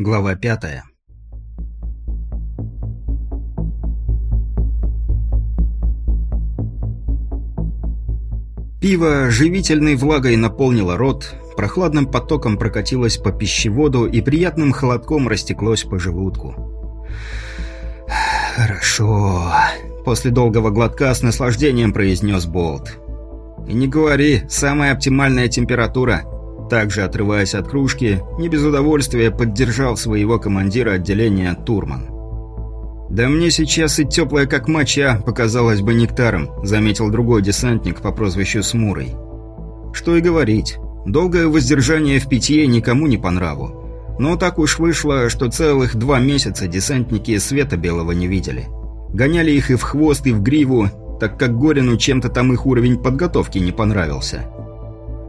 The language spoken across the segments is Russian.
Глава пятая. Пиво живительной влагой наполнило рот, прохладным потоком прокатилось по пищеводу и приятным холодком растеклось по желудку. «Хорошо», — после долгого глотка с наслаждением произнес Болт. «И не говори, самая оптимальная температура», также, отрываясь от кружки, не без удовольствия поддержал своего командира отделения Турман. «Да мне сейчас и теплая как моча показалось бы нектаром», заметил другой десантник по прозвищу Смурой. «Что и говорить, долгое воздержание в питье никому не по нраву. Но так уж вышло, что целых два месяца десантники света белого не видели. Гоняли их и в хвост, и в гриву, так как Горину чем-то там их уровень подготовки не понравился».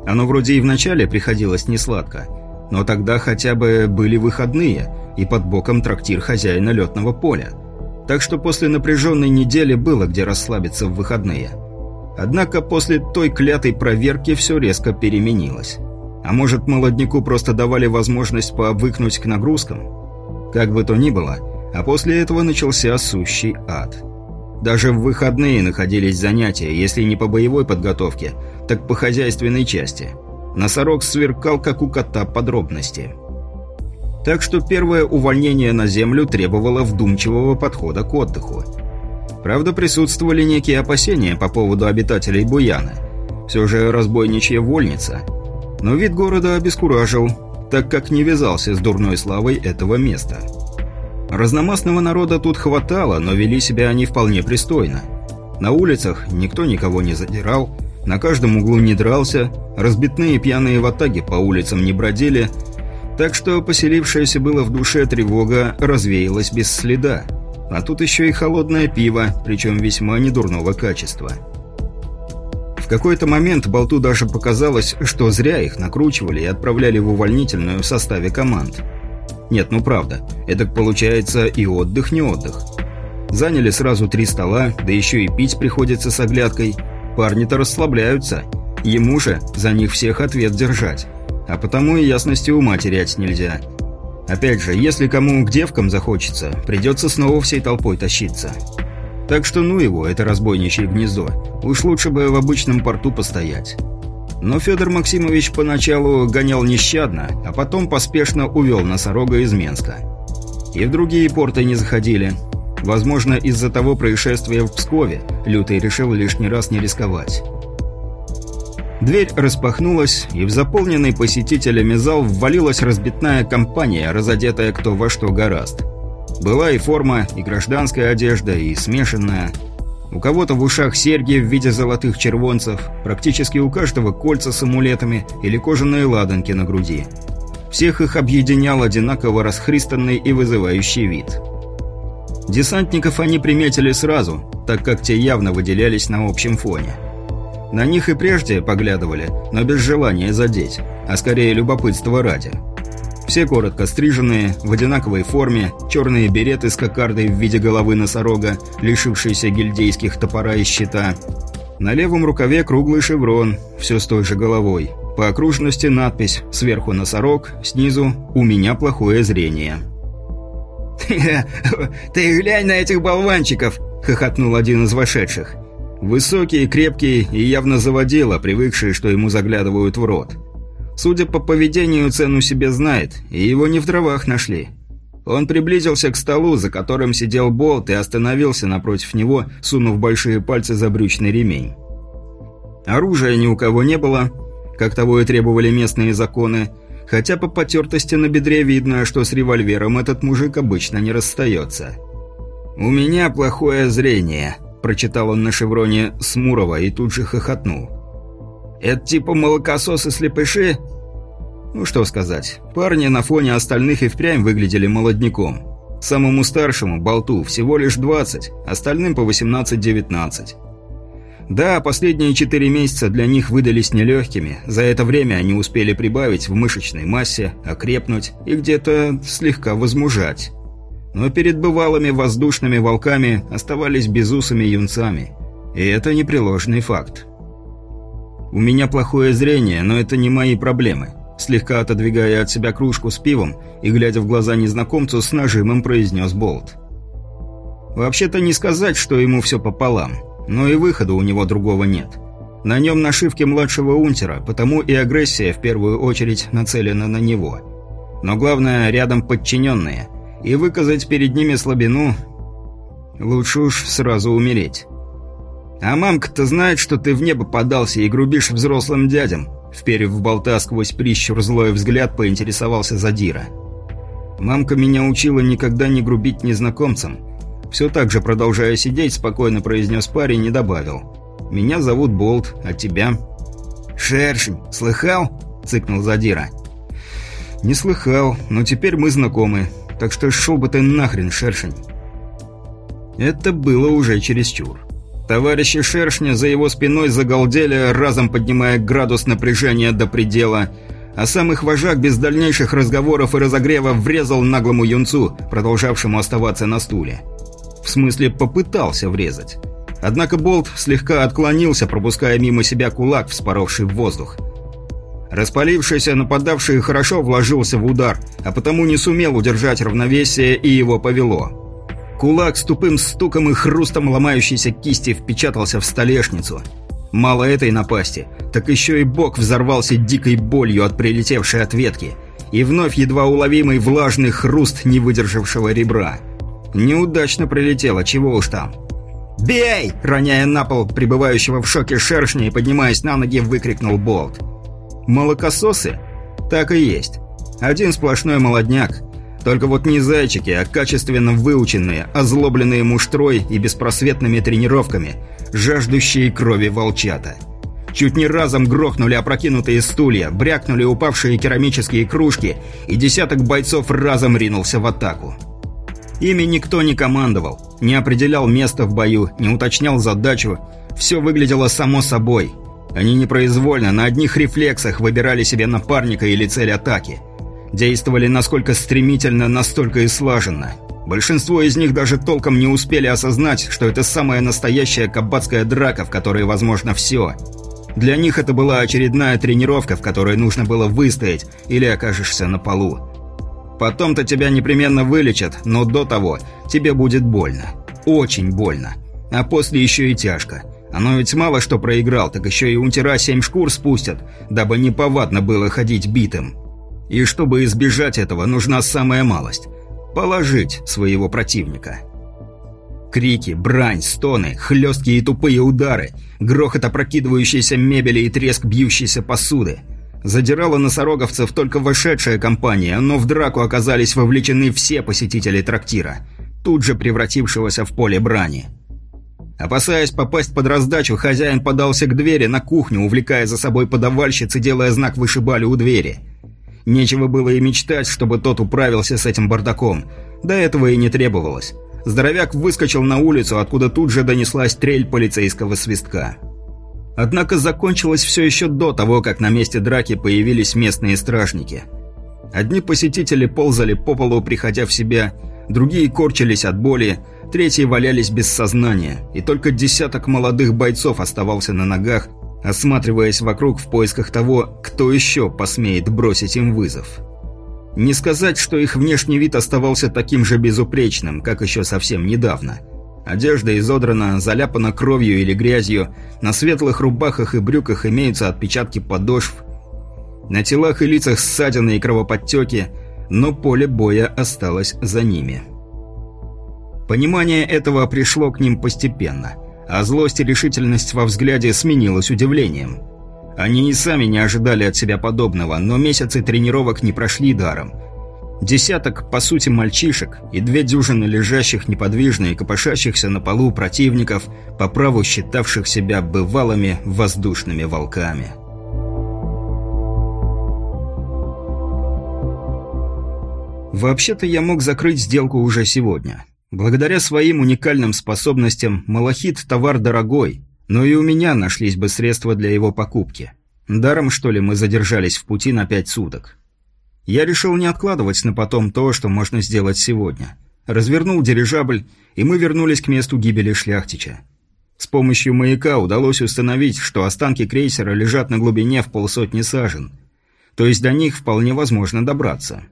Оно вроде и вначале приходилось несладко, но тогда хотя бы были выходные и под боком трактир хозяина летного поля. Так что после напряженной недели было где расслабиться в выходные. Однако после той клятой проверки все резко переменилось. А может, молодняку просто давали возможность пообвыкнуть к нагрузкам? Как бы то ни было, а после этого начался сущий ад. Даже в выходные находились занятия, если не по боевой подготовке, так по хозяйственной части. Носорог сверкал, как у кота, подробности. Так что первое увольнение на землю требовало вдумчивого подхода к отдыху. Правда, присутствовали некие опасения по поводу обитателей Буяна. Все же разбойничья вольница. Но вид города обескуражил, так как не вязался с дурной славой этого места. Разномастного народа тут хватало, но вели себя они вполне пристойно. На улицах никто никого не задирал, на каждом углу не дрался, разбитные пьяные ватаги по улицам не бродили, так что поселившаяся было в душе тревога развеялась без следа. А тут еще и холодное пиво, причем весьма недурного качества. В какой-то момент Болту даже показалось, что зря их накручивали и отправляли в увольнительную в составе команд – нет, ну правда. Это получается и отдых не отдых. Заняли сразу три стола, да еще и пить приходится с оглядкой. Парни-то расслабляются. Ему же за них всех ответ держать. А потому и ясности ума терять нельзя. Опять же, если кому к девкам захочется, придется снова всей толпой тащиться. Так что ну его, это разбойничье гнездо. Уж лучше бы в обычном порту постоять. Но Федор Максимович поначалу гонял нещадно, а потом поспешно увел носорога из Менска. И в другие порты не заходили. Возможно, из-за того происшествия в Пскове Лютый решил лишний раз не рисковать. Дверь распахнулась, и в заполненный посетителями зал ввалилась разбитная компания, разодетая кто во что гораст. Была и форма, и гражданская одежда, и смешанная – у кого-то в ушах серьги в виде золотых червонцев, практически у каждого кольца с амулетами или кожаные ладанки на груди. Всех их объединял одинаково расхристанный и вызывающий вид. Десантников они приметили сразу, так как те явно выделялись на общем фоне. На них и прежде поглядывали, но без желания задеть, а скорее любопытства ради – все коротко стриженные, в одинаковой форме, черные береты с кокардой в виде головы носорога, лишившиеся гильдейских топора и щита. На левом рукаве круглый шеврон, все с той же головой. По окружности надпись «Сверху носорог», снизу «У меня плохое зрение». «Ты глянь на этих болванчиков!» — хохотнул один из вошедших. Высокий, крепкий и явно заводила, привыкший, что ему заглядывают в рот. Судя по поведению, цену себе знает, и его не в дровах нашли. Он приблизился к столу, за которым сидел Болт, и остановился напротив него, сунув большие пальцы за брючный ремень. Оружия ни у кого не было, как того и требовали местные законы, хотя по потертости на бедре видно, что с револьвером этот мужик обычно не расстается. «У меня плохое зрение», – прочитал он на шевроне Смурова и тут же хохотнул. Это типа молокососы-слепыши?» Ну что сказать, парни на фоне остальных и впрямь выглядели молодняком. Самому старшему, Болту, всего лишь 20, остальным по 18-19. Да, последние 4 месяца для них выдались нелегкими, за это время они успели прибавить в мышечной массе, окрепнуть и где-то слегка возмужать. Но перед бывалыми воздушными волками оставались безусыми юнцами. И это непреложный факт. У меня плохое зрение, но это не мои проблемы. слегка отодвигая от себя кружку с пивом и глядя в глаза незнакомцу с нажимом произнес Болт. Вообще-то не сказать, что ему все пополам, но и выхода у него другого нет. На нем нашивки младшего унтера, потому и агрессия в первую очередь нацелена на него. Но главное, рядом подчиненные, и выказать перед ними слабину лучше уж сразу умереть. «А мамка-то знает, что ты в небо подался и грубишь взрослым дядям», вперев в болта сквозь прищур злой взгляд, поинтересовался Задира. «Мамка меня учила никогда не грубить незнакомцам». Все так же, продолжая сидеть, спокойно произнес парень и добавил. Меня зовут Болт, а тебя?» «Шершень, слыхал?» – цыкнул Задира. «Не слыхал, но теперь мы знакомы, так что шел бы ты нахрен, Шершень». Это было уже чересчур. Товарищи Шершня за его спиной загалдели, разом поднимая градус напряжения до предела, а сам их вожак без дальнейших разговоров и разогрева врезал наглому юнцу, продолжавшему оставаться на стуле. В смысле, попытался врезать. Однако болт слегка отклонился, пропуская мимо себя кулак, вспоровший в воздух. Распалившийся нападавший хорошо вложился в удар, а потому не сумел удержать равновесие и его повело. Кулак с тупым стуком и хрустом ломающейся кисти впечатался в столешницу. Мало этой напасти, так еще и бок взорвался дикой болью от прилетевшей ответки, и вновь едва уловимый влажный хруст невыдержавшего ребра. Неудачно прилетело, чего уж там. «Бей!» – роняя на пол пребывающего в шоке шершня и поднимаясь на ноги, выкрикнул Болт. «Молокососы?» «Так и есть. Один сплошной молодняк. Только вот не зайчики, а качественно выученные, озлобленные муштрой и беспросветными тренировками, жаждущие крови волчата». Чуть не разом грохнули опрокинутые стулья, брякнули упавшие керамические кружки, и десяток бойцов разом ринулся в атаку. Ими никто не командовал, не определял место в бою, не уточнял задачу. Все выглядело само собой. Они непроизвольно, на одних рефлексах выбирали себе напарника или цель атаки. Действовали насколько стремительно, настолько и слаженно. Большинство из них даже толком не успели осознать, что это самая настоящая кабацкая драка, в которой возможно все. Для них это была очередная тренировка, в которой нужно было выстоять, или окажешься на полу. Потом-то тебя непременно вылечат, но до того тебе будет больно. Очень больно. А после еще и тяжко. Оно ведь мало что проиграл, так еще и унтера семь шкур спустят, дабы неповадно было ходить битым. И чтобы избежать этого, нужна самая малость – положить своего противника. Крики, брань, стоны, хлесткие и тупые удары, грохот опрокидывающейся мебели и треск бьющейся посуды – Задирала носороговцев только вошедшая компания, но в драку оказались вовлечены все посетители трактира, тут же превратившегося в поле брани. Опасаясь попасть под раздачу, хозяин подался к двери на кухню, увлекая за собой подавальщиц делая знак «вышибали» у двери. Нечего было и мечтать, чтобы тот управился с этим бардаком. До этого и не требовалось. Здоровяк выскочил на улицу, откуда тут же донеслась трель полицейского свистка. Однако закончилось все еще до того, как на месте драки появились местные стражники. Одни посетители ползали по полу, приходя в себя, другие корчились от боли, третьи валялись без сознания, и только десяток молодых бойцов оставался на ногах, осматриваясь вокруг в поисках того, кто еще посмеет бросить им вызов. Не сказать, что их внешний вид оставался таким же безупречным, как еще совсем недавно – Одежда изодрана, заляпана кровью или грязью, на светлых рубахах и брюках имеются отпечатки подошв. На телах и лицах ссадины и кровоподтеки, но поле боя осталось за ними. Понимание этого пришло к ним постепенно, а злость и решительность во взгляде сменилась удивлением. Они и сами не ожидали от себя подобного, но месяцы тренировок не прошли даром – Десяток, по сути, мальчишек и две дюжины лежащих неподвижно и копошащихся на полу противников, по праву считавших себя бывалыми воздушными волками. Вообще-то я мог закрыть сделку уже сегодня. Благодаря своим уникальным способностям малахит – товар дорогой, но и у меня нашлись бы средства для его покупки. Даром, что ли, мы задержались в пути на пять суток. Я решил не откладывать на потом то, что можно сделать сегодня. Развернул дирижабль, и мы вернулись к месту гибели шляхтича. С помощью маяка удалось установить, что останки крейсера лежат на глубине в полсотни сажен. То есть до них вполне возможно добраться.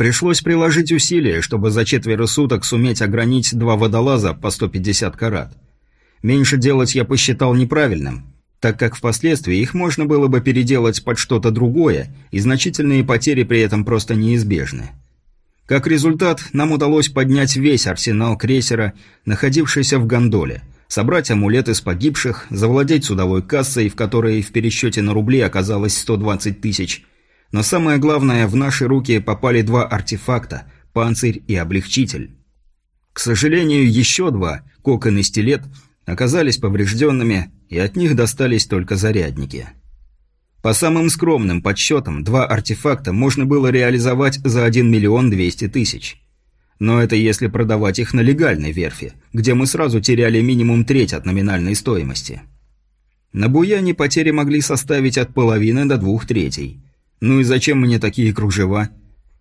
Пришлось приложить усилия, чтобы за четверо суток суметь огранить два водолаза по 150 карат. Меньше делать я посчитал неправильным, так как впоследствии их можно было бы переделать под что-то другое, и значительные потери при этом просто неизбежны. Как результат, нам удалось поднять весь арсенал крейсера, находившийся в гондоле, собрать амулеты с погибших, завладеть судовой кассой, в которой в пересчете на рубли оказалось 120 тысяч. Но самое главное, в наши руки попали два артефакта – панцирь и облегчитель. К сожалению, еще два – кокон и стилет – оказались поврежденными, и от них достались только зарядники. По самым скромным подсчетам, два артефакта можно было реализовать за 1 миллион 200 тысяч. Но это если продавать их на легальной верфи, где мы сразу теряли минимум треть от номинальной стоимости. На Буяне потери могли составить от половины до двух третей. Ну и зачем мне такие кружева?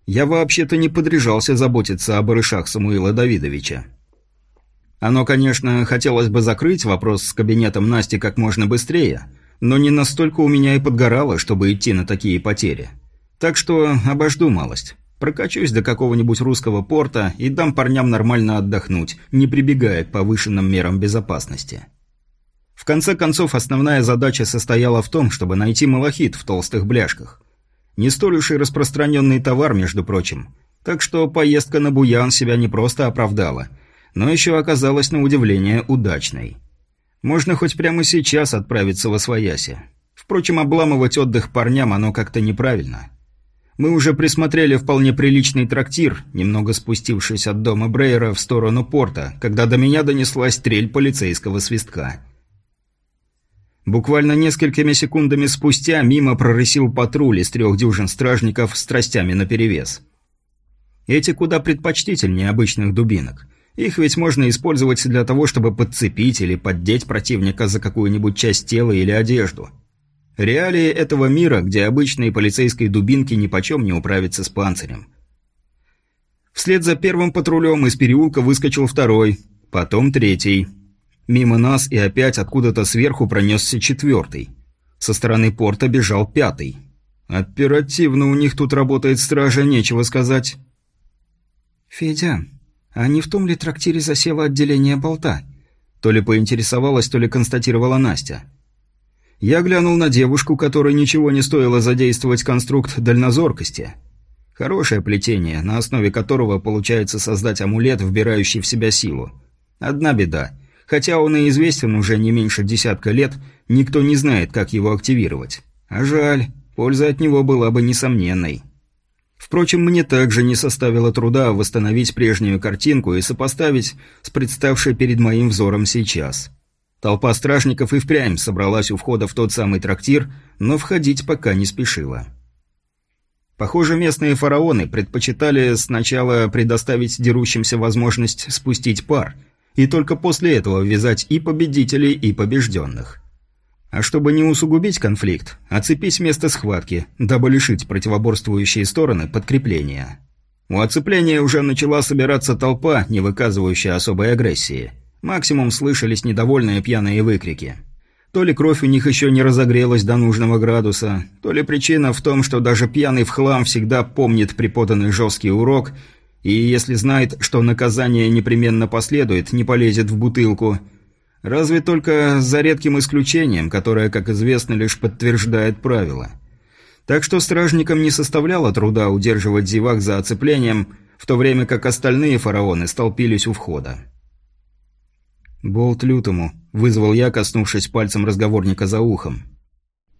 Я вообще-то не подряжался заботиться о барышах Самуила Давидовича. Оно, конечно, хотелось бы закрыть вопрос с кабинетом Насти как можно быстрее, но не настолько у меня и подгорало, чтобы идти на такие потери. Так что обожду малость. Прокачусь до какого-нибудь русского порта и дам парням нормально отдохнуть, не прибегая к повышенным мерам безопасности. В конце концов, основная задача состояла в том, чтобы найти малахит в толстых бляшках. Не столь уж и распространенный товар, между прочим. Так что поездка на Буян себя не просто оправдала – но еще оказалась на удивление удачной. Можно хоть прямо сейчас отправиться во свояси. Впрочем, обламывать отдых парням оно как-то неправильно. Мы уже присмотрели вполне приличный трактир, немного спустившись от дома Брейера в сторону порта, когда до меня донеслась трель полицейского свистка. Буквально несколькими секундами спустя мимо прорысил патруль из трех дюжин стражников с тростями наперевес. Эти куда предпочтительнее обычных дубинок – их ведь можно использовать для того, чтобы подцепить или поддеть противника за какую-нибудь часть тела или одежду. Реалии этого мира, где обычные полицейские дубинки нипочем не управятся с панцирем. Вслед за первым патрулем из переулка выскочил второй, потом третий. Мимо нас и опять откуда-то сверху пронесся четвертый. Со стороны порта бежал пятый. Оперативно у них тут работает стража, нечего сказать. «Федя, а не в том ли трактире засело отделение болта? То ли поинтересовалась, то ли констатировала Настя. Я глянул на девушку, которой ничего не стоило задействовать конструкт дальнозоркости. Хорошее плетение, на основе которого получается создать амулет, вбирающий в себя силу. Одна беда. Хотя он и известен уже не меньше десятка лет, никто не знает, как его активировать. А жаль, польза от него была бы несомненной. Впрочем, мне также не составило труда восстановить прежнюю картинку и сопоставить с представшей перед моим взором сейчас. Толпа стражников и впрямь собралась у входа в тот самый трактир, но входить пока не спешила. Похоже, местные фараоны предпочитали сначала предоставить дерущимся возможность спустить пар, и только после этого ввязать и победителей, и побежденных. А чтобы не усугубить конфликт, оцепись место схватки, дабы лишить противоборствующие стороны подкрепления. У оцепления уже начала собираться толпа, не выказывающая особой агрессии. Максимум слышались недовольные пьяные выкрики. То ли кровь у них еще не разогрелась до нужного градуса, то ли причина в том, что даже пьяный в хлам всегда помнит преподанный жесткий урок, и если знает, что наказание непременно последует, не полезет в бутылку – Разве только за редким исключением, которое, как известно, лишь подтверждает правила. Так что стражникам не составляло труда удерживать зевак за оцеплением, в то время как остальные фараоны столпились у входа. «Болт лютому», — вызвал я, коснувшись пальцем разговорника за ухом.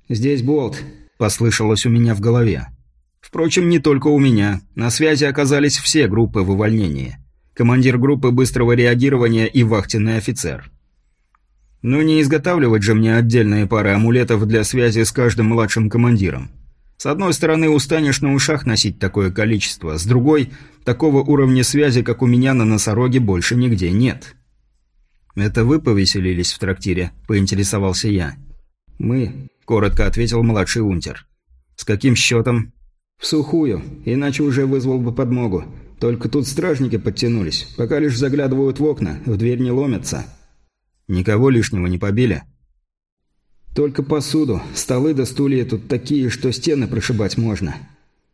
«Здесь Болт», — послышалось у меня в голове. Впрочем, не только у меня. На связи оказались все группы в увольнении. Командир группы быстрого реагирования и вахтенный офицер. Но не изготавливать же мне отдельные пары амулетов для связи с каждым младшим командиром. С одной стороны, устанешь на ушах носить такое количество, с другой, такого уровня связи, как у меня на носороге, больше нигде нет. «Это вы повеселились в трактире?» – поинтересовался я. «Мы», – коротко ответил младший унтер. «С каким счетом?» «В сухую, иначе уже вызвал бы подмогу. Только тут стражники подтянулись, пока лишь заглядывают в окна, в дверь не ломятся». Никого лишнего не побили? Только посуду, столы да стулья тут такие, что стены прошибать можно.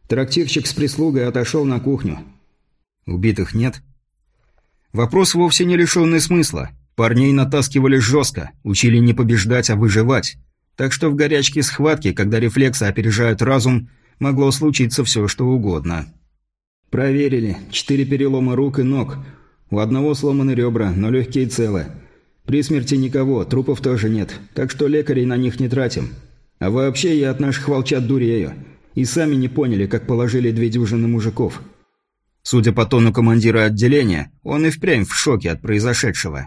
Трактирщик с прислугой отошел на кухню. Убитых нет? Вопрос вовсе не лишенный смысла. Парней натаскивали жестко, учили не побеждать, а выживать. Так что в горячке схватки, когда рефлексы опережают разум, могло случиться все, что угодно. Проверили. Четыре перелома рук и ног. У одного сломаны ребра, но легкие целы. При смерти никого, трупов тоже нет, так что лекарей на них не тратим. А вообще я от наших волчат дурею. И сами не поняли, как положили две дюжины мужиков. Судя по тону командира отделения, он и впрямь в шоке от произошедшего.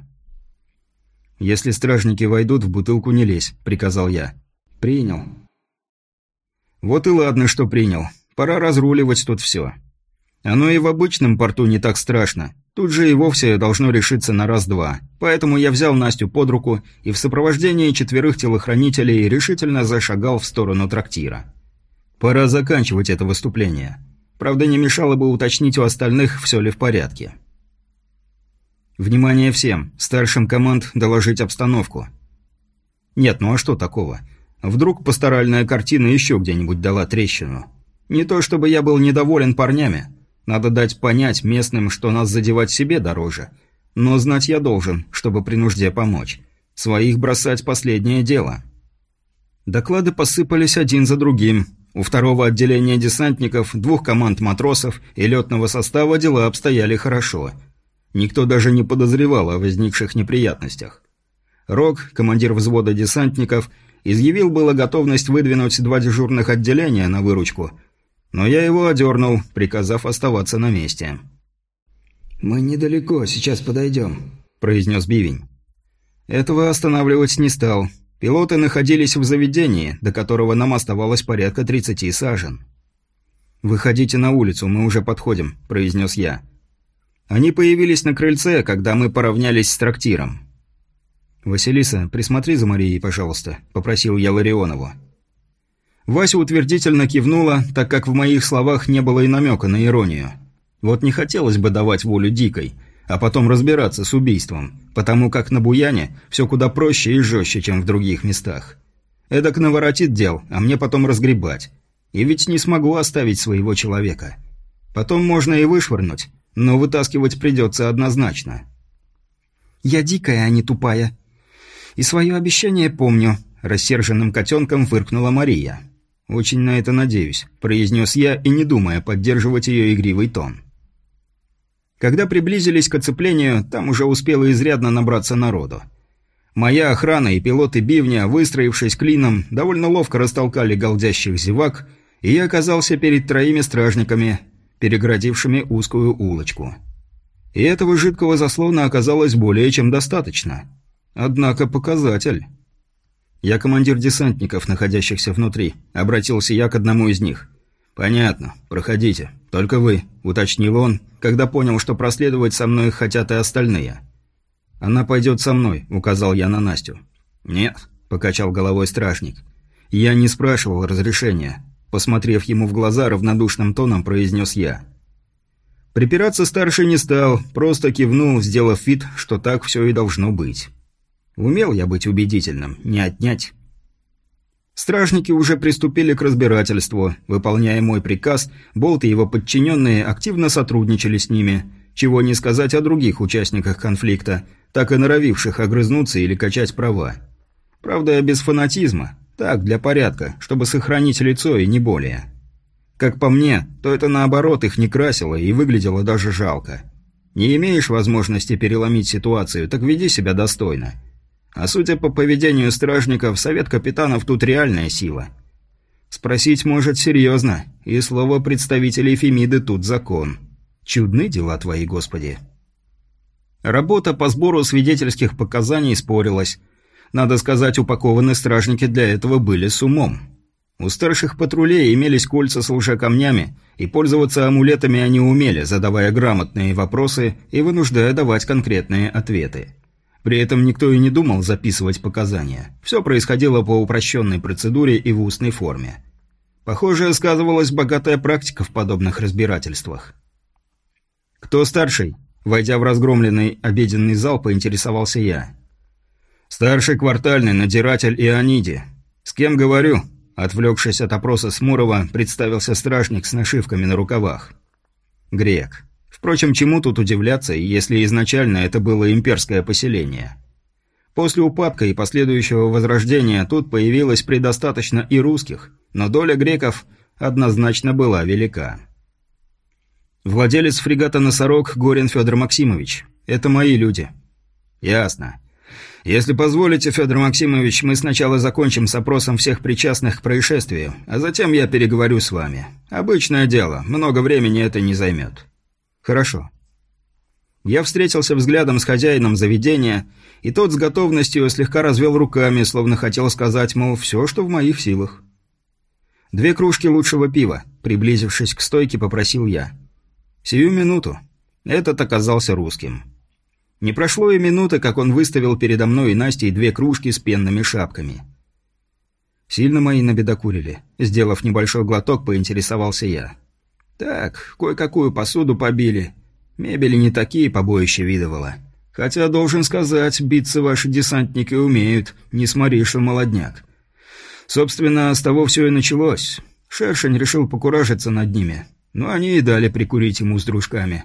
«Если стражники войдут, в бутылку не лезь», — приказал я. «Принял». «Вот и ладно, что принял. Пора разруливать тут все. Оно и в обычном порту не так страшно. Тут же и вовсе должно решиться на раз-два. Поэтому я взял Настю под руку и в сопровождении четверых телохранителей решительно зашагал в сторону трактира. Пора заканчивать это выступление. Правда, не мешало бы уточнить у остальных, все ли в порядке. Внимание всем, старшим команд доложить обстановку. Нет, ну а что такого? Вдруг пасторальная картина еще где-нибудь дала трещину. Не то чтобы я был недоволен парнями. Надо дать понять местным, что нас задевать себе дороже. Но знать я должен, чтобы при нужде помочь. Своих бросать последнее дело. Доклады посыпались один за другим. У второго отделения десантников, двух команд матросов и летного состава дела обстояли хорошо – Никто даже не подозревал о возникших неприятностях. Рок, командир взвода десантников, изъявил было готовность выдвинуть два дежурных отделения на выручку, но я его одернул, приказав оставаться на месте. «Мы недалеко, сейчас подойдем», – произнес Бивень. Этого останавливать не стал. Пилоты находились в заведении, до которого нам оставалось порядка 30 сажен. «Выходите на улицу, мы уже подходим», – произнес я. Они появились на крыльце, когда мы поравнялись с трактиром. «Василиса, присмотри за Марией, пожалуйста», – попросил я Ларионову. Вася утвердительно кивнула, так как в моих словах не было и намека на иронию. Вот не хотелось бы давать волю дикой, а потом разбираться с убийством, потому как на Буяне все куда проще и жестче, чем в других местах. Эдак наворотит дел, а мне потом разгребать. И ведь не смогу оставить своего человека. Потом можно и вышвырнуть, но вытаскивать придется однозначно. «Я дикая, а не тупая. И свое обещание помню», – рассерженным котенком фыркнула Мария. «Очень на это надеюсь», – произнес я и не думая поддерживать ее игривый тон. Когда приблизились к оцеплению, там уже успело изрядно набраться народу. Моя охрана и пилоты бивня, выстроившись клином, довольно ловко растолкали голдящих зевак, и я оказался перед троими стражниками, перегородившими узкую улочку. И этого жидкого заслона оказалось более чем достаточно. Однако показатель. «Я командир десантников, находящихся внутри», — обратился я к одному из них. «Понятно. Проходите. Только вы», — уточнил он, когда понял, что проследовать со мной хотят и остальные. «Она пойдет со мной», — указал я на Настю. «Нет», — покачал головой стражник. «Я не спрашивал разрешения. Посмотрев ему в глаза, равнодушным тоном произнес я. Припираться старший не стал, просто кивнул, сделав вид, что так все и должно быть. Умел я быть убедительным, не отнять. Стражники уже приступили к разбирательству. Выполняя мой приказ, Болт и его подчиненные активно сотрудничали с ними, чего не сказать о других участниках конфликта, так и норовивших огрызнуться или качать права. Правда, без фанатизма. Так, для порядка, чтобы сохранить лицо и не более. Как по мне, то это наоборот их не красило и выглядело даже жалко. Не имеешь возможности переломить ситуацию, так веди себя достойно. А судя по поведению стражников, совет капитанов тут реальная сила. Спросить может серьезно, и слово представителей Фемиды тут закон. Чудны дела твои, Господи. Работа по сбору свидетельских показаний спорилась, надо сказать, упакованные стражники для этого были с умом. У старших патрулей имелись кольца с лжекамнями, и пользоваться амулетами они умели, задавая грамотные вопросы и вынуждая давать конкретные ответы. При этом никто и не думал записывать показания. Все происходило по упрощенной процедуре и в устной форме. Похоже, сказывалась богатая практика в подобных разбирательствах. «Кто старший?» Войдя в разгромленный обеденный зал, поинтересовался я. «Старший квартальный надзиратель Иониди», «С кем говорю?» Отвлекшись от опроса Смурова, представился стражник с нашивками на рукавах. «Грек. Впрочем, чему тут удивляться, если изначально это было имперское поселение?» После упадка и последующего возрождения тут появилось предостаточно и русских, но доля греков однозначно была велика. Владелец фрегата «Носорог» Горин Федор Максимович. Это мои люди. Ясно. Если позволите, Федор Максимович, мы сначала закончим с опросом всех причастных к происшествию, а затем я переговорю с вами. Обычное дело, много времени это не займет. Хорошо. Я встретился взглядом с хозяином заведения, и тот с готовностью слегка развел руками, словно хотел сказать, мол, все, что в моих силах. «Две кружки лучшего пива», — приблизившись к стойке, попросил я. «Сию минуту». Этот оказался русским. Не прошло и минуты, как он выставил передо мной и Настей две кружки с пенными шапками. Сильно мои набедокурили. Сделав небольшой глоток, поинтересовался я. «Так, кое-какую посуду побили. Мебели не такие побоища видывала. Хотя, должен сказать, биться ваши десантники умеют, не смотри, что молодняк. Собственно, с того все и началось. Шершень решил покуражиться над ними. Но они и дали прикурить ему с дружками.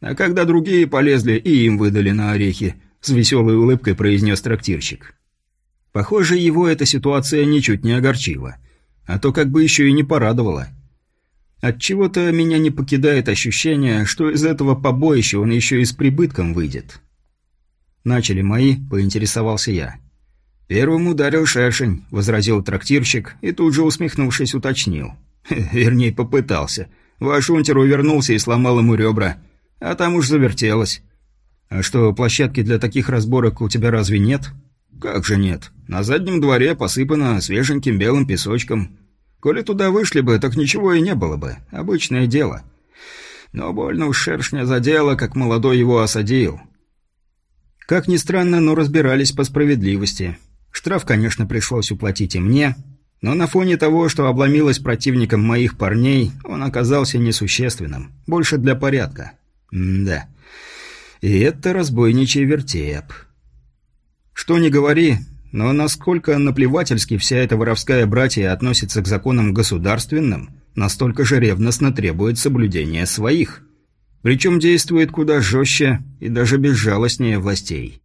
А когда другие полезли, и им выдали на орехи, с веселой улыбкой произнес трактирщик. Похоже, его эта ситуация ничуть не огорчила. А то как бы еще и не порадовала. Отчего-то меня не покидает ощущение, что из этого побоища он еще и с прибытком выйдет. «Начали мои», — поинтересовался я. «Первым ударил шершень», — возразил трактирщик и тут же, усмехнувшись, уточнил. Вернее, попытался. Ваш унтер увернулся и сломал ему ребра, а там уж завертелось. «А что, площадки для таких разборок у тебя разве нет?» «Как же нет? На заднем дворе посыпано свеженьким белым песочком. Коли туда вышли бы, так ничего и не было бы. Обычное дело. Но больно уж шершня задело, как молодой его осадил». Как ни странно, но разбирались по справедливости. Штраф, конечно, пришлось уплатить и мне, но на фоне того, что обломилось противником моих парней, он оказался несущественным, больше для порядка. М да. И это разбойничий вертеп. Что ни говори, но насколько наплевательски вся эта воровская братья относится к законам государственным, настолько же ревностно требует соблюдения своих. Причем действует куда жестче и даже безжалостнее властей.